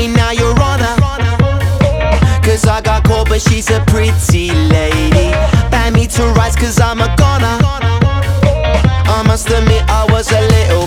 me now you're on Cause I got caught but she's a pretty lady. Bang me to rights cause I'm a goner. I must admit I was a little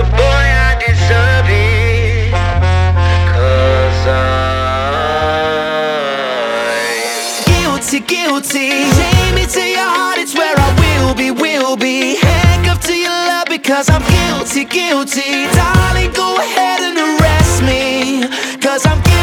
boy, I deserve. Cause I'm guilty, guilty. Take me to your heart, it's where I will be, will be. To your love because I'm guilty, guilty. Darling, go ahead and arrest me. Cause I'm guilty.